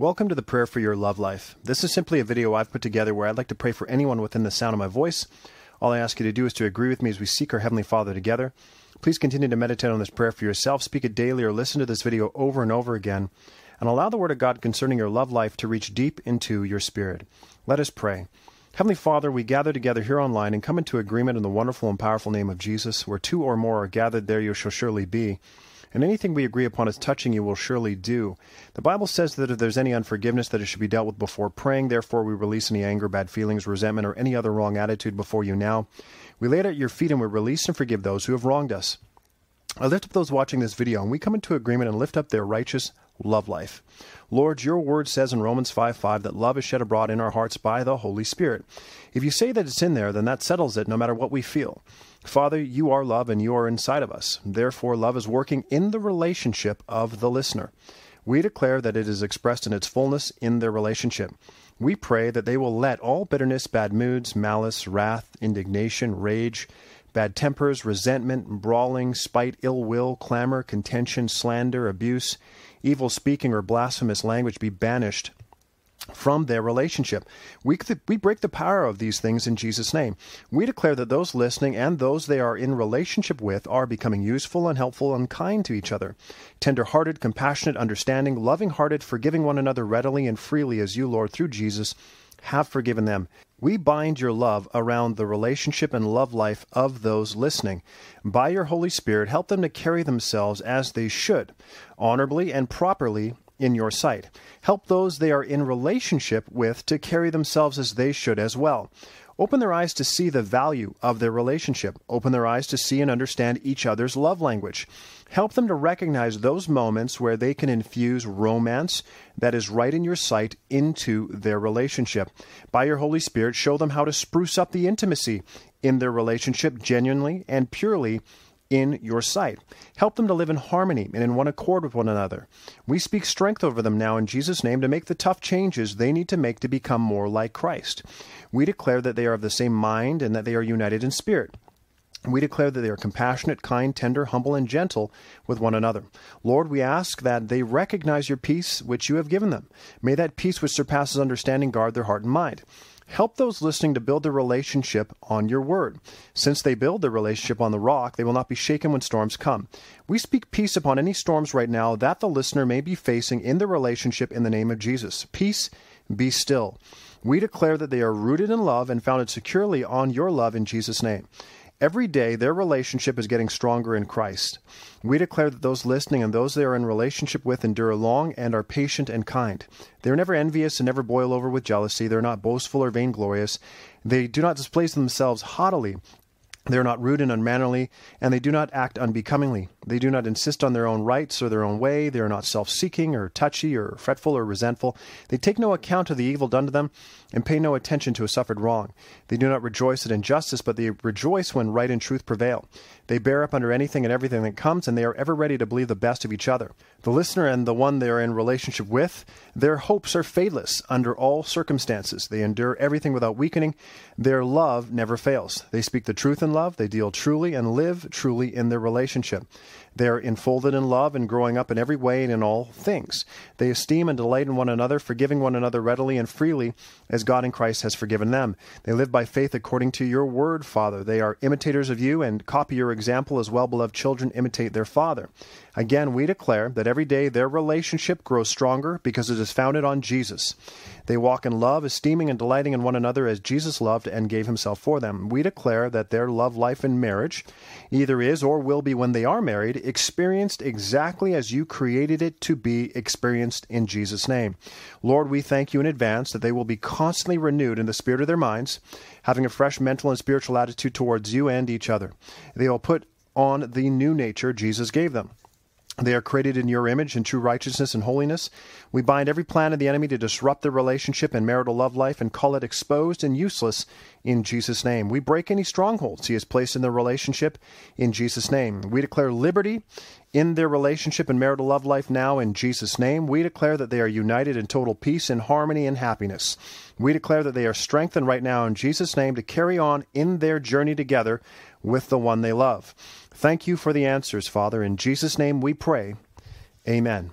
Welcome to the Prayer for Your Love Life. This is simply a video I've put together where I'd like to pray for anyone within the sound of my voice. All I ask you to do is to agree with me as we seek our Heavenly Father together. Please continue to meditate on this prayer for yourself, speak it daily, or listen to this video over and over again, and allow the Word of God concerning your love life to reach deep into your spirit. Let us pray. Heavenly Father, we gather together here online and come into agreement in the wonderful and powerful name of Jesus, where two or more are gathered, there you shall surely be and anything we agree upon as touching you will surely do. The Bible says that if there's any unforgiveness, that it should be dealt with before praying. Therefore, we release any anger, bad feelings, resentment, or any other wrong attitude before you now. We lay it at your feet and we release and forgive those who have wronged us. I lift up those watching this video, and we come into agreement and lift up their righteous love life. Lord, your word says in Romans 5 5 that love is shed abroad in our hearts by the Holy Spirit. If you say that it's in there, then that settles it no matter what we feel. Father, you are love and you are inside of us. Therefore, love is working in the relationship of the listener. We declare that it is expressed in its fullness in their relationship. We pray that they will let all bitterness, bad moods, malice, wrath, indignation, rage, bad tempers, resentment, brawling, spite, ill will, clamor, contention, slander, abuse, evil speaking, or blasphemous language be banished from their relationship. We, we break the power of these things in Jesus' name. We declare that those listening and those they are in relationship with are becoming useful and helpful and kind to each other, tender hearted, compassionate, understanding, loving hearted, forgiving one another readily and freely as you, Lord, through Jesus, have forgiven them. We bind your love around the relationship and love life of those listening. By your Holy Spirit, help them to carry themselves as they should, honorably and properly in your sight. Help those they are in relationship with to carry themselves as they should as well. Open their eyes to see the value of their relationship. Open their eyes to see and understand each other's love language. Help them to recognize those moments where they can infuse romance that is right in your sight into their relationship. By your Holy Spirit, show them how to spruce up the intimacy in their relationship genuinely and purely in your sight. Help them to live in harmony and in one accord with one another. We speak strength over them now in Jesus' name to make the tough changes they need to make to become more like Christ. We declare that they are of the same mind and that they are united in spirit. We declare that they are compassionate, kind, tender, humble, and gentle with one another. Lord, we ask that they recognize your peace which you have given them. May that peace which surpasses understanding guard their heart and mind. Help those listening to build their relationship on your word. Since they build their relationship on the rock, they will not be shaken when storms come. We speak peace upon any storms right now that the listener may be facing in their relationship in the name of Jesus. Peace, be still. We declare that they are rooted in love and founded securely on your love in Jesus' name. Every day, their relationship is getting stronger in Christ. We declare that those listening and those they are in relationship with endure long and are patient and kind. They are never envious and never boil over with jealousy. They are not boastful or vainglorious. They do not display themselves haughtily. They are not rude and unmannerly, and they do not act unbecomingly. They do not insist on their own rights or their own way. They are not self seeking or touchy or fretful or resentful. They take no account of the evil done to them and pay no attention to a suffered wrong. They do not rejoice at injustice, but they rejoice when right and truth prevail. They bear up under anything and everything that comes, and they are ever ready to believe the best of each other. The listener and the one they are in relationship with, their hopes are fadeless under all circumstances. They endure everything without weakening. Their love never fails. They speak the truth in love. They deal truly and live truly in their relationship. They are enfolded in love and growing up in every way and in all things. They esteem and delight in one another, forgiving one another readily and freely, as God in Christ has forgiven them. They live by faith according to your word, Father. They are imitators of you and copy your example as well beloved children imitate their Father. Again, we declare that every day their relationship grows stronger because it is founded on Jesus. They walk in love, esteeming and delighting in one another as Jesus loved and gave himself for them. We declare that their love life in marriage either is or will be when they are married, experienced exactly as you created it to be experienced in Jesus' name. Lord, we thank you in advance that they will be constantly renewed in the spirit of their minds, having a fresh mental and spiritual attitude towards you and each other. They will put on the new nature Jesus gave them. They are created in your image in true righteousness and holiness. We bind every plan of the enemy to disrupt their relationship and marital love life and call it exposed and useless in Jesus' name. We break any strongholds he has placed in their relationship in Jesus' name. We declare liberty in their relationship and marital love life now in Jesus' name. We declare that they are united in total peace and harmony and happiness. We declare that they are strengthened right now in Jesus' name to carry on in their journey together with the one they love. Thank you for the answers, Father. In Jesus' name we pray. Amen.